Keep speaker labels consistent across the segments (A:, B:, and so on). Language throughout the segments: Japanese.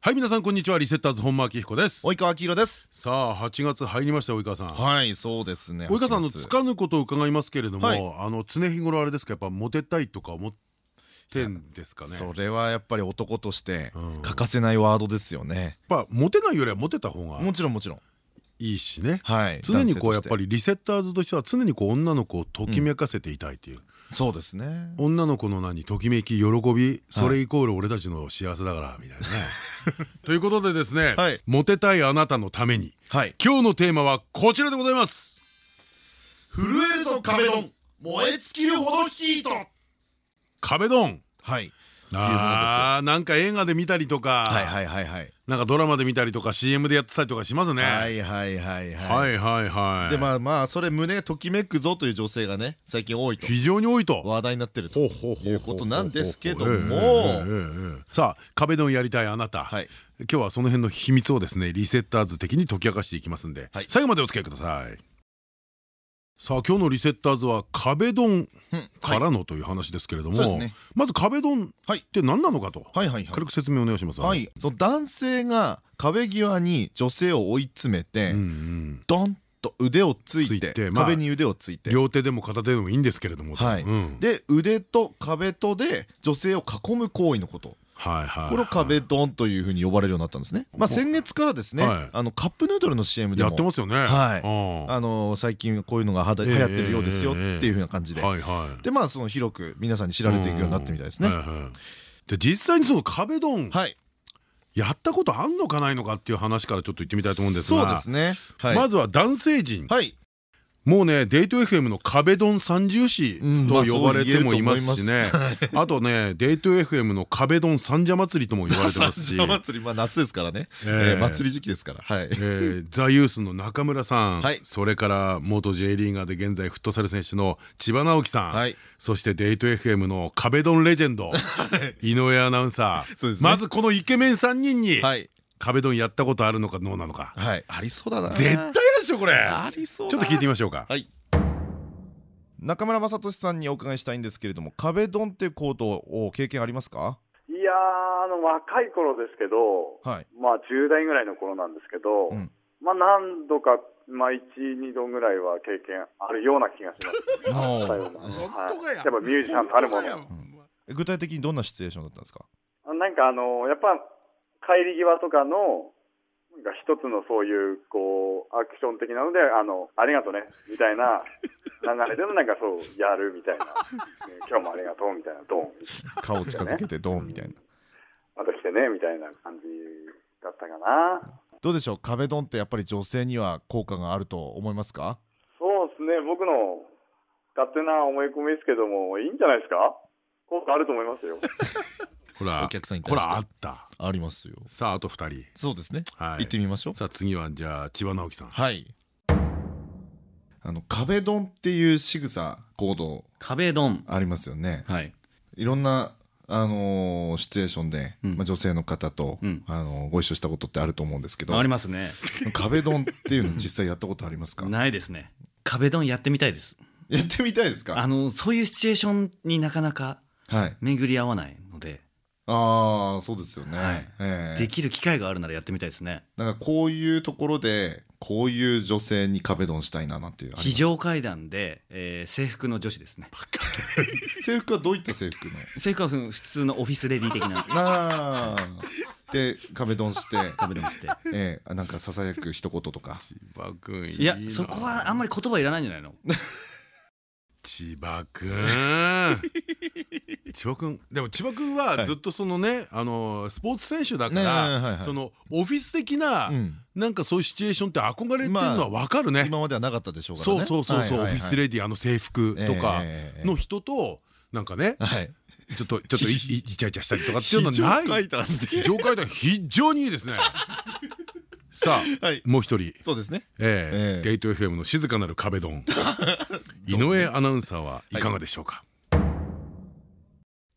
A: はい皆さんこんにちは。リセッターズ本間明彦です。
B: 及川明宏です。
A: さあ8月入りました及川さん。
B: はいそうですね。
A: 及川さんのつかぬことを伺いますけれども、あの常日頃あれですか？やっぱモテたいとか思ってんですかね？
B: それはやっぱり男として欠かせないワードですよね。
A: やっぱモテないよりはモテた方が
B: もちろんもちろん。
A: いいしね。
B: はい。
A: 常にこうやっぱりリセッターズとしては常にこう女の子をときめかせていたいっていう、
B: そうですね。
A: 女の子の何ときめき喜びそれイコール俺たちの幸せだからみたいなね。ということでですね、
B: はい。
A: モテたいあなたのために
B: はい。
A: 今日のテーマはこちらでございます。
B: 震えるぞ壁ドン。燃え尽きるほどヒート。
A: 壁ドン。
B: はい
A: あーなんか映画で見たりとか、
B: はいはいはいはい。
A: なんかドラマで見たりとか CM でやってたりとかしますね。
B: はいはいはい
A: は
B: はい
A: はいはい。
B: でまあまあそれ胸ときめくぞという女性がね最近多いと。
A: 非常に多いと。
B: 話題になってると。いうことなんですけども。
A: さあ壁ドンやりたいあなた、
B: はい。
A: 今日はその辺の秘密をですねリセッターズ的に解き明かしていきますんで、
B: はい。
A: 最後までお付き合いくださいさあ今日のリセッターズは壁ドン
B: うん
A: からのという話ですけれども、まず壁ドン
B: はい。
A: って何なのかと、
B: はいはいはい。
A: 軽く説明お願いします
B: はい。その男性が壁際に女性を追い詰めて、
A: うんうん。
B: ドンと腕をついて壁に腕をついて、
A: 両手でも片手でもいいんですけれども
B: で腕と壁とで女性を囲む行為のことこれを壁ドンというふうに呼ばれるようになったんですね。まあ先月からですね、
A: はい。
B: あのカップヌードルの CM でも
A: やってますよね。
B: はい。
A: うん
B: あの最近こういうのがはだ流行ってるようですよっていうふうな感じで、でまあその広く皆さんに知られていくようになってみたいですね。
A: で実際にその壁ドン
B: はい、
A: やったことあんのかないのかっていう話からちょっと言ってみたいと思うんですが。
B: そうですね。はい、
A: まずは男性陣。
B: はい、
A: もうねデート FM の壁ドン三重視
B: うんまあ
A: と呼ばれてもいますしね。
B: そ
A: あとねデート FM の壁ドン三社祭りとも言われてますし。
B: 三社祭りまあ夏ですからね、祭り時期ですから。はい。
A: えーザ・ユースの中村さん、
B: はい。
A: それから元 J リーガーで現在フットサル選手の千葉直樹さん、
B: はい。
A: そしてデート FM の壁ドンレジェンド、井上アナウンサー。まずこのイケメン3人に
B: はい。
A: 壁ドンやったことあるのかどうなのか、
B: はい。ありそうだな。
A: 絶対やでしょこれ。
B: ありそうだ
A: ちょっと聞いてみましょうか、
B: はい。中村雅俊さんにお伺いしたいんですけれども壁ドンっていう行動を経験ありますか？
C: いやーあの若い頃ですけど、
B: はい。
C: まあ10代ぐらいの頃なんですけど、
B: うん。
C: まあ何度か、まあ1、2度ぐらいは経験あるような気がします、ね。
A: や
C: はい、やっぱミュージシャンたるもの。
A: 本当かや
B: え具体的にどんなシチュエーションだったんですか？
C: なんかあの、やっぱ帰り際とかの、なんか一つのそういう、こう、アクション的なので、あの、ありがとね、みたいな流れでのなんかそう、やるみたいな、ね今日もありがとうみたいな、ドン、
B: 顔近づけてドンみたいな。
C: また来てね、みたいな感じだったかな。
B: どうでしょう？壁ドンってやっぱり女性には効果があると思いますか？
C: そうですね、僕の勝手な思い込みですけども、いいんじゃないですか？効果あると思いますよ。
A: ほら
B: お客さんに対
A: ほ
B: して。
A: らあった。
B: ありますよ。
A: さああと2人。
B: そうですね。
A: はい。
B: 行ってみましょう。
A: さあ次はじゃあ千葉直樹さん。
B: はい。あの壁ドンっていう仕草行動。
D: 壁ドン。
B: ありますよね。
D: はい。
B: いろんなあのーシチュエーションで、
D: うん。
B: まあ、女性の方と、
D: うん。
B: あのーご一緒したことってあると思うんですけど。
D: ありますね。
B: 壁ドンっていうの実際やったことありますか？
D: ないですね。壁ドンやってみたいです。
B: やってみたいですか？
D: あのそういうシチュエーションになかなか
B: はい。
D: 巡り合わないので、
B: ああそうですよね、
D: はい。
B: ええ。
D: できる機会があるならやってみたいですね。
B: なんかこういうところでこういう女性に壁ドンしたいななんていう
D: 非常階段で、えー制服の女子ですね。
B: 制服はどういった制服の？
D: 制服はふ普通のオフィスレディ的な。
B: あー。で壁ドンして、
D: 壁ドンして。
B: ええ。なんかささやく一言とか。
A: 千葉君
D: いやそこはあんまり言葉いらないんじゃないの？
A: 千葉君 千葉君でも千葉君はずっとそのね、あのスポーツ選手だから
B: はい
A: そのオフィス的な、
B: うん。
A: なんかそういうシチュエーションって憧れてるのは分かるね、
B: 今まではなかったでしょうからね。
A: そうそうそうそうオ
B: はいはいはい。
A: フィスレディあの制服とか
B: ええ
A: の人となんかね
B: はい。
A: ちょっとちょっといいイチャイチャしたりとかっていうのはない。
B: 非常階段
A: 非常にいいですねさあ、
B: はい。
A: もう一人。
B: そうですね。ええ。
A: ええ。ゲート FM の静かなる壁ドン。井上アナウンサーはいかがでしょうか、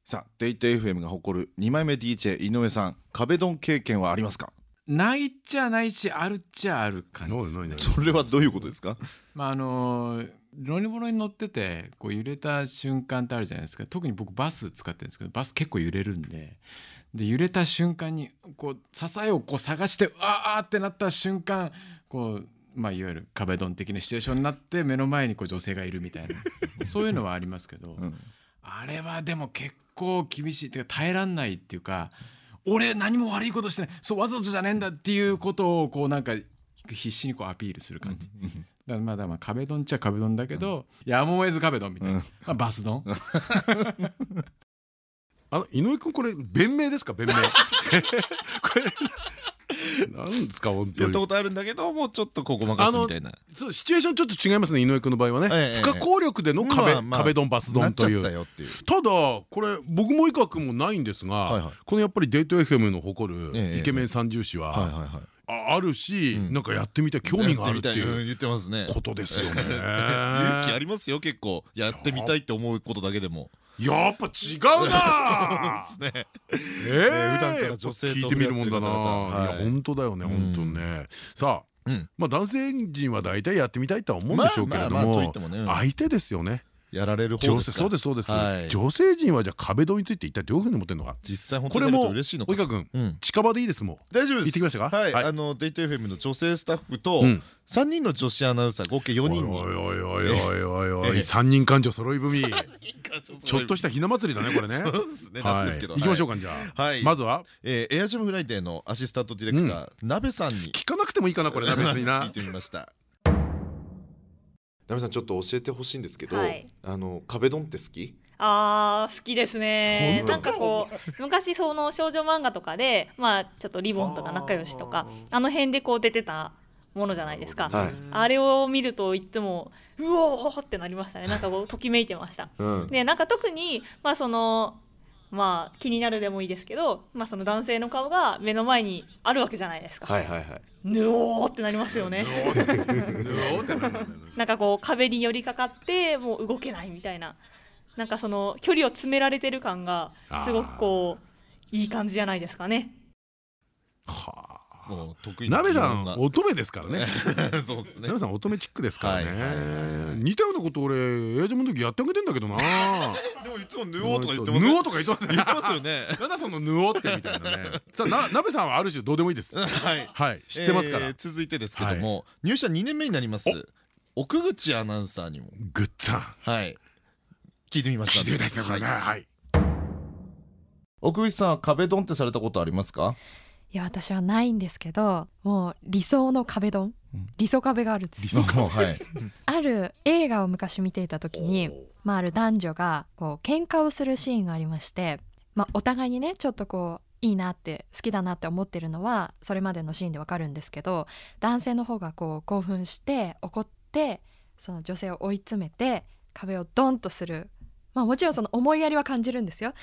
B: さあデイト FM が誇る2枚目 DJ 井上さん。壁ドン経験はありますか？
E: ないっちゃないしあるっちゃある感じです、
A: ないないない。
B: それはどういうことですか？
E: まああの乗り物に乗っててこう揺れた瞬間ってあるじゃないですか。特に僕バス使ってるんですけどバス結構揺れるんでで揺れた瞬間にこう支えをこう探してあーってなった瞬間こうまあいわゆる壁ドン的なシチュエーションになって目の前にこう女性がいるみたいな。そういうのはありますけど、あれはでも結構厳しい。っていうか耐えらんないっていうか俺何も悪いことしてない。そうわざとじゃねえんだっていうことをこうなんか必死にこうアピールする感じ。だまあだまあ壁ドンっちゃ壁ドンだけど、やむを得ず壁ドンみたいな、まあ、バスドン
A: あの井上君これ弁明ですか？弁明。これなんですか？本当に。
B: やったことあるんだけどもうちょっとこうごまかすみたいな。
A: そうシチュエーションちょっと違いますね井上君の場合はね、
B: ええ
A: 不可抗力での壁,、壁ドンバスドンという。ただこれ僕も井川君もないんですが、このやっぱりデート FM の誇る
B: ええ
A: イケメン三重視は、ああるし、
B: うん。
A: なんかやってみたい興味があるっていう
B: 言ってますね。
A: ことですよね。
B: 勇気ありますよ結構。やってみたいって思うことだけでも
A: やっぱ違うな。え
B: え普段から女性と
A: 聞いてみるもんだな、
B: い
A: いや本当だよね
B: うん。
A: 本当ね。さあ
B: うん。
A: まあ男性陣は大体やってみたいとは思うんでしょうけれども相手ですよね
B: やられる方ですか？
A: そうですそうです、
B: はい。
A: 女性陣はじゃあ壁ドンについて一体どういうふうに思ってるのか。
B: 実際本当に嬉しいのか？
A: 及川君
B: うん。
A: 近場でいいですもん
B: 大丈夫です。
A: 行ってきましたか？
B: はい。
A: はい。
B: あのデイト FM の女性スタッフと
A: うん。
B: 3人の女子アナウンサー合計4人に。
A: おいおいおいおいおいおいお
B: ええ。
A: い三人官女揃い踏み。ち
B: ち
A: ょっとしたひな祭りだねこれね。
B: そうですね。
A: はい。
B: 夏ですけど。
A: 行きましょう
B: か
A: かじゃあ。
B: はい。
A: まずは？
B: エアジムフライデーのアシスタントディレクター鍋さんに。
A: 聞かなくてもいいかなこれな別に
B: 聞
A: ない
B: てみました鍋さんちょっと教えてほしいんですけど
F: はい。
B: あの壁ドンって好き？
F: あー好きですね。なんかこう昔その少女漫画とかでまあちょっとリボンとか仲良しとかあ。の辺でこう出てたものじゃないですか、
B: はい。
F: あれを見るといってもうおーってなりましたね。なんかこうときめいてました。
B: うん。
F: でなんか特にまあそのまあ気になるでもいいですけど、まあ、その男性の顔が目の前にあるわけじゃないですか。
B: はいはいはい
F: ぬおーってなりますよね。なんかこう壁に寄りかかってもう動けないみたいななんかその距離を詰められてる感がすごくこういい感じじゃないですかね。
A: はあ
B: もう得意な
A: 鍋さん乙女ですからね。
B: そうですね。
A: 鍋さん乙女チックですからね。似たようなこと俺エアジャムの時やってあげてんだけどな。
B: でもいつもヌオとか言ってます
A: ヌオとか言ってます
B: 言ってますよね。
A: なんだそのヌオってみたいなね。な鍋さんはある種どうでもいいです。
B: はい。
A: はい。知ってますから。
B: えー続いてですけども入社2年目になります奥口アナウンサーにも。
A: グッツァン
B: はい。聞いてみました。
A: 聞いてみたいですねこれね。
B: はい。
A: はい。
B: 奥口さんは壁ドンってされたことありますか？
G: いや私はないんですけどもう理想の壁ドン、
B: うん。
G: 理想壁があるんです。
A: 理想
B: もうはい。
G: ある映画を昔見ていた時に、まあ、ある男女がこう喧嘩をするシーンがありまして、まあ、お互いにねちょっとこういいなって好きだなって思ってるのはそれまでのシーンでわかるんですけど男性の方がこう興奮して怒ってその女性を追い詰めて壁をドンとする、まあ、もちろんその思いやりは感じるんですよ。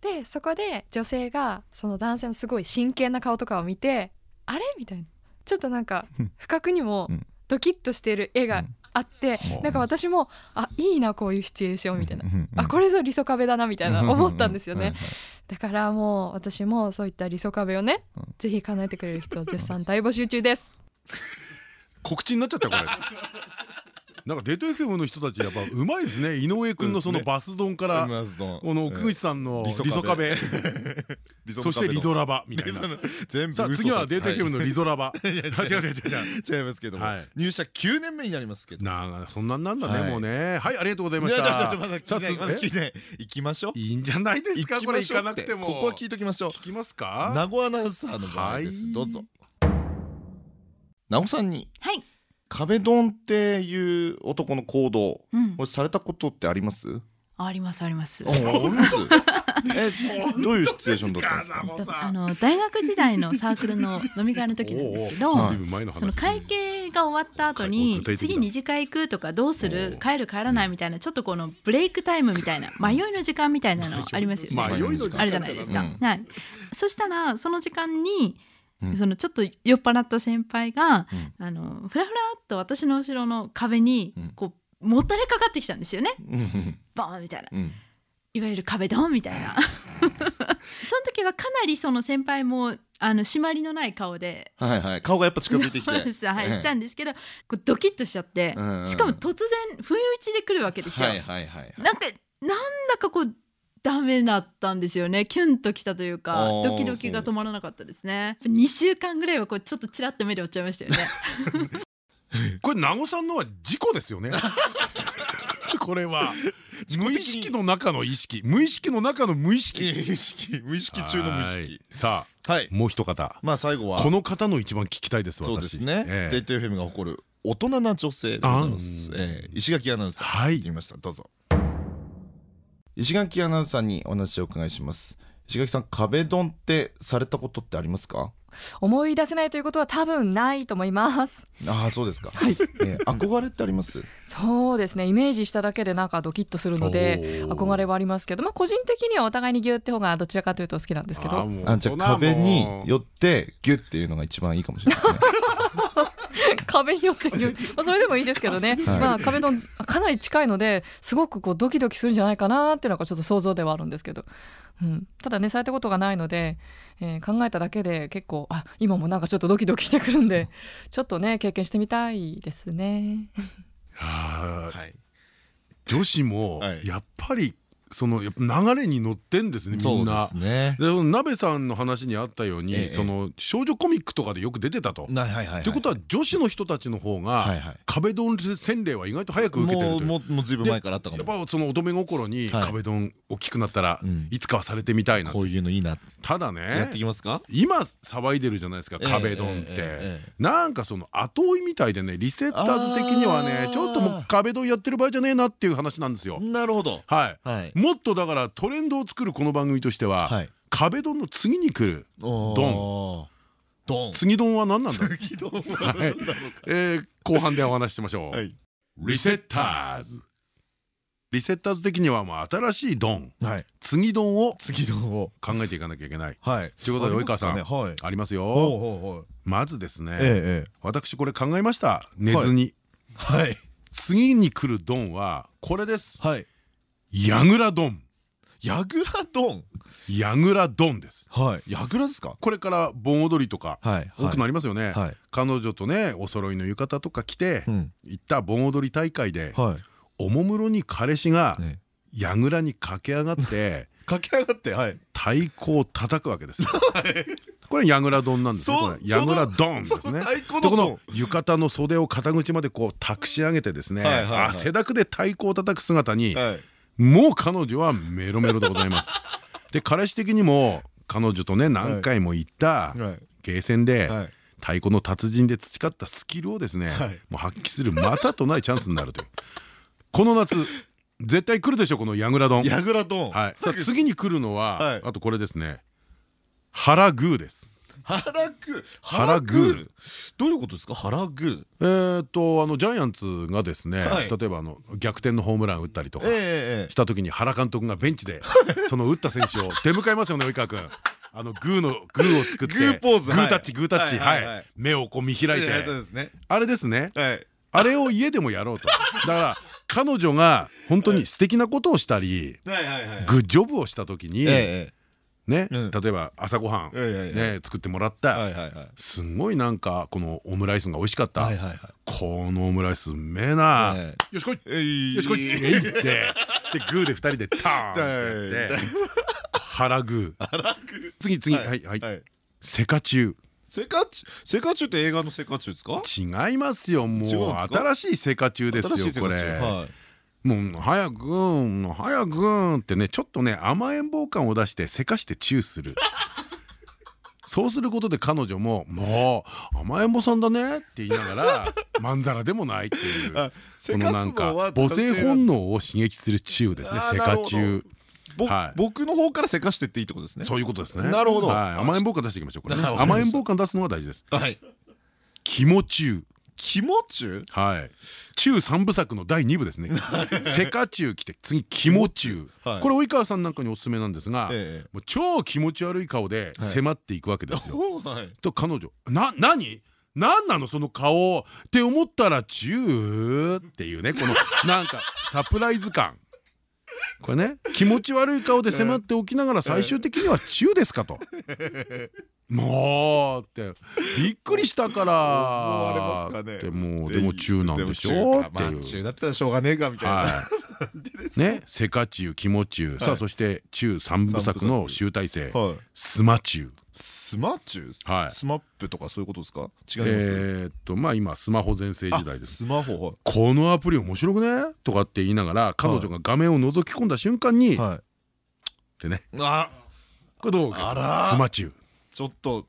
G: でそこで女性がその男性のすごい真剣な顔とかを見てあれ？みたいな。ちょっとなんか不覚にも
B: うん。
G: ドキッとしている絵があって、なんか私もあいいなこういうシチュエーションみたいな、あこれぞ理想壁だなみたいな思ったんですよね、だからもう私もそういった理想壁をね、
B: うん。
G: ぜひ叶えてくれる人を絶賛大募集中です。
A: 告知になっちゃったこれなんかデート FM の人たちやっぱうまいですね。井上君のそのバスドンからこの奥口さんのリゾ壁 そしてリゾラバみたいな。
B: 全部
A: さあ次はデート FM のリゾラバ。違う違う違う違
B: いますけども。
A: はい。
B: 入社9年目になりますけど。
A: なあそんなんなんだ
B: はい。
A: ねもうね。はいありがとうございました。
B: ちょちょまだ聞いてない。まだ聞いてない。行きましょう。
A: いいんじゃないですか？これ行かなくても。
B: ここは聞いときましょう。
A: 聞きますか？
B: 名護アナウンサーの場合です、
A: はい。
B: どうぞ。名護さんに。
H: はい。
B: 壁ドンっていう男の行動
H: うん。
B: されたことってあります？
H: ありますあります。
B: ああります？えどういうシチュエーションだったんですか？
H: あの大学時代のサークルの飲み会の時なんですけど、
A: ずい。
H: その会計が終わった後に次二次会行くとかどうする？帰る帰らないみたいなちょっとこのブレイクタイムみたいな迷いの時間みたいなのありますよね。
A: 迷いの時間
H: あるじゃないですか。
B: うん
H: はい。そしたらその時間に
B: うん。
H: そのちょっと酔っ払った先輩が、
B: うん。
H: あのフラフラっと私の後ろの壁に
B: うん。
H: こうもたれかかってきたんですよね。
B: うん。
H: ボーンみたいな。
B: うん。
H: いわゆる壁ドンみたいな。その時はかなりその先輩もあの締まりのない顔で
B: はいはい。顔がやっぱ近づいてきて。
H: はい、
B: ええ。
H: したんですけどこうドキッとしちゃって、
B: うんうん。
H: しかも突然不意打ちで来るわけですよ、
B: はいはいはい。
H: なんかなんだかこうダメだったんですよね。キュンときたというかドキドキが止まらなかったですね。2週間ぐらいはこうちょっとちらっと目で追っちゃいましたよね。
A: これ名護さんのは事故ですよね。これは。無意識の中の意識。無意識の中の無意識。
B: 意識。無意識中の無意識。
A: はい。さあ
B: はい。
A: もう一方。
B: まあ最後は。
A: この方の一番聞きたいです私
B: そうですね。
A: ええ。
B: デート FM が誇る大人な女性でございます。
A: あ
B: ええ。石垣アナウンサー
A: はい。
B: ました。どうぞ石垣アナウンサーにお話をお伺いします。石垣さん壁ドンってされたことってありますか？
G: 思い出せないということは多分ないと思います。
B: ああそうですか、えー憧れってあります？
G: そうですね。イメージしただけでなんかドキッとするので憧れはありますけど、まあ、個人的にはお互いにギューって方がどちらかというと好きなんですけど。
A: あ
B: あじゃあ壁に寄ってギュッっていうのが一番いいかもしれないですね
G: 壁によってまあそれでもいいですけどね、
B: はい。
G: まあ、壁のかなり近いのですごくこうドキドキするんじゃないかなっていうのがちょっと想像ではあるんですけど、うん、ただねされたことがないので、えー考えただけで結構あ今もなんかちょっとドキドキしてくるんでちょっとね経験してみたいですね。
B: はい。
A: 女子も
B: はい。
A: やっぱりそのやっぱ流れに乗ってんですねみ
B: んで
A: なで鍋さんの話にあったように、
B: ええ。
A: その少女コミックとかでよく出てたと。
B: はいはいはい
A: ってことは女子の人たちの方が、壁ドン洗礼は意外と早く受けてるという。
B: もうもうもうずいぶん前からあったか
A: や
B: も
A: っぱその乙女心に
B: はい。
A: 壁ドン大きくなったら、
B: うん。
A: いつかはされてみたいな。
B: こういうのいいな。
A: ただ
B: やっ
A: ね
B: ていきますか？
A: 今騒いでるじゃないですか
B: ええ
A: 壁ドンって、なんかその後追いみたいでねリセッターズ的にはねちょっともう壁ドンやってる場合じゃねえなっていう話なんですよ。
B: なるほど。
A: はい。
B: はい
A: もっとだからトレンドを作るこの番組としては、
B: はい。
A: 壁ドンの次に来る。
B: ド
A: ン。
B: ドン。
A: 次ドンは何なんだ？
B: 次ドンは
A: はい。えー後半でお話ししましょう、
B: はい。
A: リセッターズリセッターズ的にはもう新しいドン。
B: はい。
A: 次ドンを
B: 次ドンを。
A: 考えていかなきゃいけない。
B: はい。
A: ということで及川さん
B: ありますかね？はい。
A: ありますよ。まずですね、
B: ええ
A: 私これ考えました。寝ずに、
B: はい。
A: 次に来るドンはこれです。
B: はい
A: ヤグラドン
B: ヤグラドン
A: ヤグラドンです。
B: はい。ヤグラですか？
A: これから盆踊りとか
B: はい。
A: 多くなりますよね、
B: はい。
A: 彼女とねお揃いの浴衣とか着て
B: うん。
A: 行った盆踊り大会で
B: はい。
A: おもむろに彼氏が
B: ね。
A: 櫓に駆け上がって
B: 駆け上がってはい。
A: 太鼓を叩くわけですよ。これ櫓丼なんですね。これ櫓丼ですね。この浴衣の袖を肩口までこう託し上げてですね、汗だくで太鼓を叩く姿に、
B: はい
A: もう彼女はメロメロでございます。で彼氏的にも彼女とね何回も行った
B: はい。
A: ゲーセンで
B: はい。
A: 太鼓の達人で培ったスキルをですね、
B: はい。
A: もう発揮するまたとないチャンスになるという。この夏絶対来るでしょこのヤグラ丼。
B: ヤグラドン
A: はい、さあ次に来るのは、
B: はい。
A: あとこれですね。腹グーです
B: 腹グ
A: 腹グ
B: どういうことですか？腹グ
A: えー、とあのジャイアンツがですね、
B: はい。
A: 例えばあの逆転のホームラン打ったりとかした時に原監督がベンチで その打った選手を出迎えますよね及川君。あのグーのグーを作って
B: グーポーズ。
A: グータッチグータッチ
B: はい
A: 目をこう見開いて。
B: いやそうですね。
A: あれですね。
B: はい。
A: あれを家でもやろうと。だから彼女が本当に素敵なことをしたりグッジョブをした時に
B: え
A: ね
B: うん。
A: 例えば朝ごはんね作ってもらっ
B: え
A: たすんごいなんかこのオムライスが美味しかった、このオムライスうめえな、
B: え。
A: よし来い。よし来い。って。でグーで二人でターンって腹グー。次次。はいはい、
B: はい。
A: セカチュ
B: セカチュセカチュって映画のセカチュですか？
A: ウ違いますよ。もう新しいセカチュウですよこれ、もう早くうん早くうんってねちょっとね甘えん坊感を出してせかしてチューする。そうすることで彼女も「もう甘えん坊さんだね」って言いながらまんざらでもないっていうこのなんか母性本
B: 能
A: 能を刺激するチューですねセ
B: あーなるほど。
A: カチュウ
B: ぼ
A: はい。
B: 僕の方からせかしてっていいってことですね。
A: そういうことですね。
B: なるほど。
A: はい甘えん坊感出していきましょうこれ甘えん坊感出すのが大事です。
B: はい。
A: 気持ちゅう
B: 肝中
A: はい。中三部作の第2部ですね。セカ中来て次肝中
B: はい。
A: これ及川さんなんかにおすすめなんですが
B: え
A: もう超気持ち悪い顔で迫っていくわけですよ。と彼女「な何？何なのその顔」って思ったら「チュー」っていうねこのなんかサプライズ感これね気持ち悪い顔で迫っておきながら最終的には「チューですか」と。もうってびっくりしたから。でもでも中なんでし
B: で
A: ょっていう。
B: も中だったらしょうがねえかみたいな。
A: はい。ねセカ中肝中。さあそして中三部作の集大成。
B: はい。
A: スマ中
B: スマチュ
A: はい。
B: スマップとかそういうことですか？違います？
A: えーっとまあ今スマホ全盛時代です。
B: スマホはい。
A: このアプリ面白くね？とかって言いながら彼女が画面を覗き込んだ瞬間にっ
B: はい。
A: てね。
B: あ
A: これどうか
B: あら。
A: スマチュ
B: ちょっと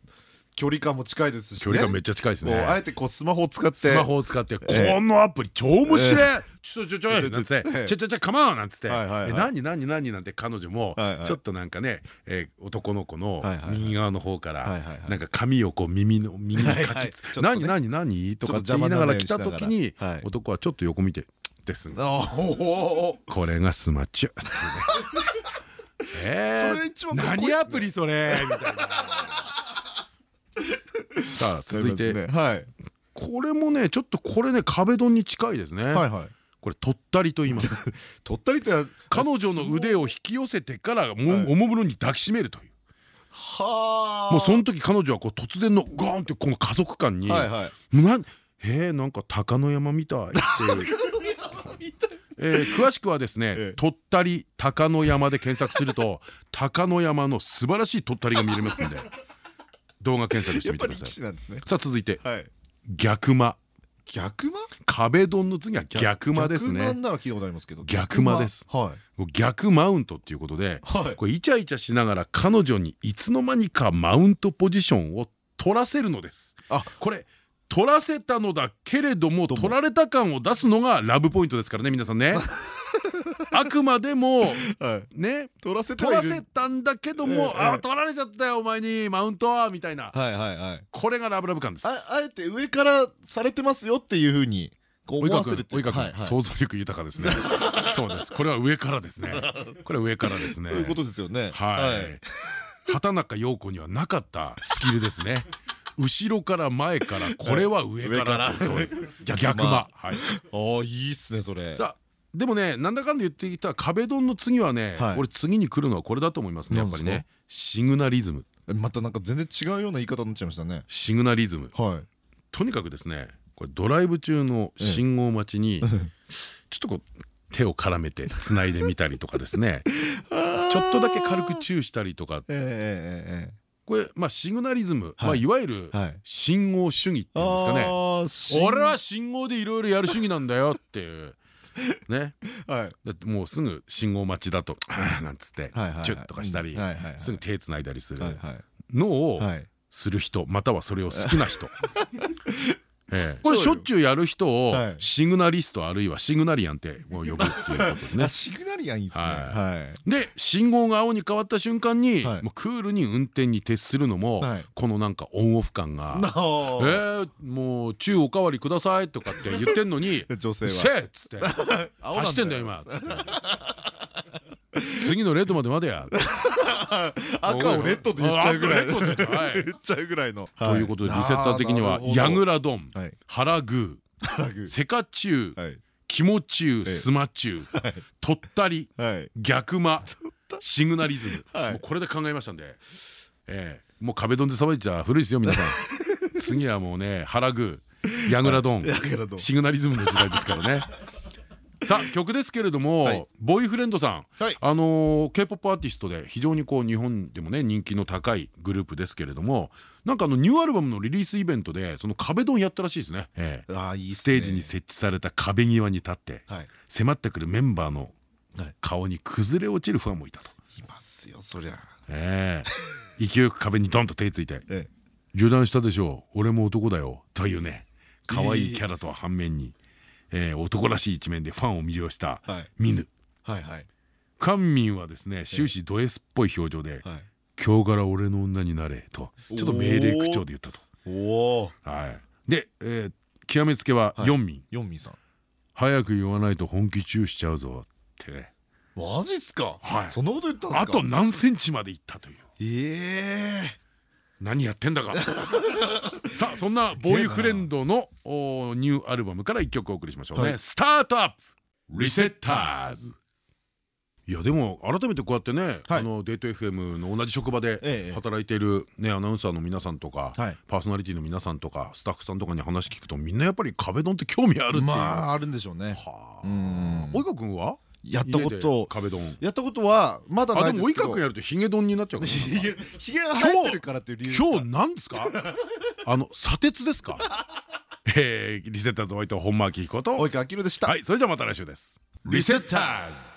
B: 距離感も近いですしね。
A: 距離感めっちゃ近いです
B: もうあえ
A: ね
B: てこうスマホを使って。
A: スマホを使ってこ
B: ええ
A: のアプリ超面白い。
B: え
A: ちょちょちょちょなんつっちょちょちょカモンなんつって何何何なんて彼女もちょっとなんかねえー男の子の右側の方からなんか髪をこう耳の耳にかきつ何何何とかって言いながら来
B: た
A: 時に
B: はい
A: 男はちょっと横見てですこれがスマチュえ
B: それ一番かっこいいっすね
A: 何アプリそれみたいなさあ続いて
B: はい
A: これもねちょっとこれね壁ドンに近いですね
B: はいはい
A: これとったりと言います。
B: とったりって
A: 彼女の腕を引き寄せてからも
B: はい。
A: おもむろに抱きしめるという。
B: はあ。
A: もうその時彼女はこう突然のゴーンってこの加速感に
B: はいはい。
A: もうなんへえなんか鷹の山みたいっていう。えー詳しくはですね
B: ええ「
A: とったり鷹の山」で検索すると鷹の山の素晴らしいとったりが見れますんで。動画検索してみてください。さあ続いて
B: はい。
A: 逆間
B: 逆間？
A: 壁ドンの次は逆間です
B: 逆
A: ね
B: 間なら聞いたことありますけど。
A: 逆間です。
B: はい。
A: 逆マウントっていうことで
B: はい。
A: これイチャイチャしながら彼女にいつの間にかマウントポジションを取らせるのです。
B: あ
A: これ取らせたのだけれども。取られた感を出すのがラブポイントですからね皆さんね あくまでも
B: はい。
A: ね
B: 取らせ
A: たんだけども、
B: ええ
A: あ取られちゃったよお前にマウントみたいな。
B: はいはいはい。
A: これがラブラブ感です。
B: ああえて上からされてますよっていうふうにこう
A: 及川
B: 思わせるっていう
A: 君及川
B: はいはい。
A: 君想像力豊かですね。そうです。これは上からですね。これは上からですね。
B: そういうことですよね。
A: はい。畑中陽子にはなかったスキルですね。後ろから前からこれは上から逆
B: 逆
A: 間。
B: 間
A: はい。
B: ああいいっすねそれ。
A: さあでもねなんだかんだ言ってきた壁ドンの次はね
B: はい。
A: 俺次に来るのはこれだと思いますねやっぱり
B: 何
A: ね。シグナリズム。
B: またなんか全然違うような言い方になっちゃいましたね。
A: シグナリズム。
B: はい。
A: とにかくですねこれドライブ中の信号待ちにちょっとこう手を絡めてつないでみたりとかですね。ちょっとだけ軽くチューしたりとか。
B: ええええ
A: これまあシグナリズム、
B: はい。
A: まあいわゆる
B: はい。
A: 信号主義っていうんですかね。
B: ああ
A: 俺は信号でいろいろやる主義なんだよっていう。ね、
B: はい。
A: だってもうすぐ信号待ちだと「はあ」なんつってチュッとかしたりすぐ手つないだりするのを
B: はい。
A: する人またはそれを好きな人。え えこれしょっちゅうやる人を
B: はい。
A: シグナリストあるいはシグナリアンって呼ぶっていう。ことですね
B: あ。シグナリアンいいっすね。
A: で信号が青に変わった瞬間にクールに運転に徹するのも
B: はい。
A: このなんかオンオフ感が
B: な「
A: えー、もう中おかわりください」とかって言ってんのに
B: あ 女「性
A: せ
B: は。
A: え!」っつって 「走ってんだよ今」つって次のレッドまで待てや」
B: 赤をレッドと言っちゃうぐらい
A: 言っちゃう
B: ぐらいの。
A: ということでリセッター的にはヤグラドン
B: は
A: グ
B: ラグ
A: ーセカチュー
B: はい。
A: キモチュー
B: ええ。
A: スマチューとったり
B: はい。
A: 逆間シグナリズム、これで考えましたんで、ええ。もう壁ドンでさばいちゃ古いですよ皆さん。次はもうね腹グーヤグラドン
B: ヤグラドン。
A: シグナリズムの時代ですからねさあ曲ですけれども、
B: はい。
A: ボーイフレンドさん、
B: はい。
A: あのー K-POP アーティストで非常にこう日本でもね人気の高いグループですけれどもなんかあのニューアルバムのリリースイベントでその壁ドンやったらしいですね、ええ。
B: ああいいっ
A: ステージに設置された壁際に立って
B: はい。
A: 迫ってくるメンバーの
B: はい。
A: 顔に崩れ落ちるファンもいたと。
B: いますよそりゃ。
A: ええ。勢いよく壁にドンと手ついて
B: え「
A: 油断したでしょう。俺も男だよ」というね可愛いキャラとは反面に、ええ男らしい一面でファンを魅了した
B: はい。
A: ミヌ。
B: はいはい。
A: 官民はですね終始ド S っぽい表情で
B: はい「
A: 今日から俺の女になれ」とちょっと命令口調で言ったと。
B: おお
A: はい、で、えー極めつけは4民
B: ヨンミンさん。
A: 早く言わないと本気チューしちゃうぞって。ね
B: マジっすか？
A: はい。
B: そんなこと言ったんですか？
A: あと何センチまでいったという。
B: ええ
A: 何やってんだかさあそんなボーイフレンドのおニューアルバムから一曲お送りしましょうね、
B: はい。
A: スタートアップ!リセッターズいやでも改めてこうやってね、
B: はい。
A: あのデート FM の同じ職場で
B: ええ
A: 働いている、ね、アナウンサーの皆さんとか、
B: はい。
A: パーソナリティの皆さんとかスタッフさんとかに話聞くとみんなやっぱり壁ドンって興味あるっていう。
B: まああるんでしょうね。
A: は
B: うん。
A: あ。及川君は？
B: やったこと
A: 壁ドン。
B: やったことはまだな
A: あでも及
B: いですけど
A: 川君やるとヒゲドンになっちゃうから。
B: ひげひげが生えてるからっていう理由
A: 今日なんですか？あの砂鉄ですか？えーリセッターズお相手は本間明彦と。
B: 及川明宏でした。
A: はいそれではまた来週です。リセッターズ